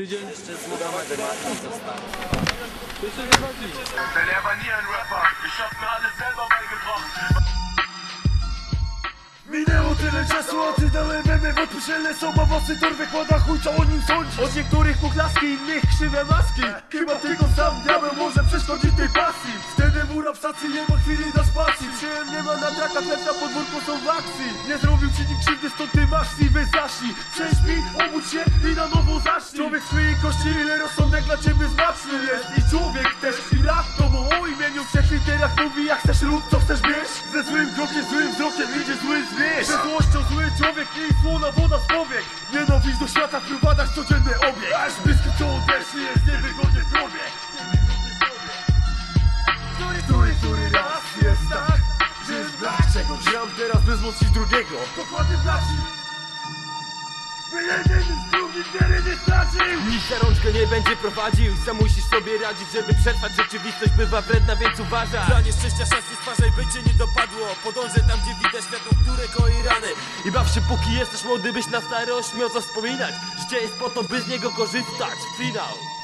Tydzień. Jeszcze z Muhammedem Martin zostało. Jeszcze nie dwa dni. Denn er war nie ein Rapper. Ich hab mir alles selber beigebracht. Minęło tyle czasu, a ty dałem memy Podpuszczalne są, ma włosy torby kłada chuj, co o nim sądzi Od niektórych kuklaski, innych krzywe maski Chyba tylko sam diabeł może przeszkodzić tej pasji Wtedy mura w stacji nie ma chwili na spacji Przyjem nie ma na trakach, lecz na podwórku są w akcji Nie zrobił ci nikt krzywdy, stąd ty masz siwy zaśnij Prześpij, obudź się Człowiek swojej kości, ile rozsądek dla ciebie znaczny jest. I człowiek też i rak, to mu o imieniu w trzech literach mówi Jak chcesz rób, co chcesz mieć Ze złym krokiem, złym wzrokiem idzie zły zwierz. Ze złością zły człowiek i słona woda z powiek. Nienawiść do świata wprowadzasz codzienny obieg. Aż bysky co odeszli jest niewygodnie w głowie Który, który, który raz jest tak Że jest brak czegoś. Gram teraz by wzmocnić drugiego. Dokładnie braci Nikt za rączkę nie będzie prowadził. Sam musisz sobie radzić, żeby przetrwać. Rzeczywistość bywa wredna, więc uważaj. Dla nieszczęścia szans nie stwarzaj, by cię nie dopadło. Podążę tam, gdzie widać światło, które koi rany. I baw się póki jesteś młody, byś na starość miał co wspominać. Życie jest po to, by z niego korzystać. Finał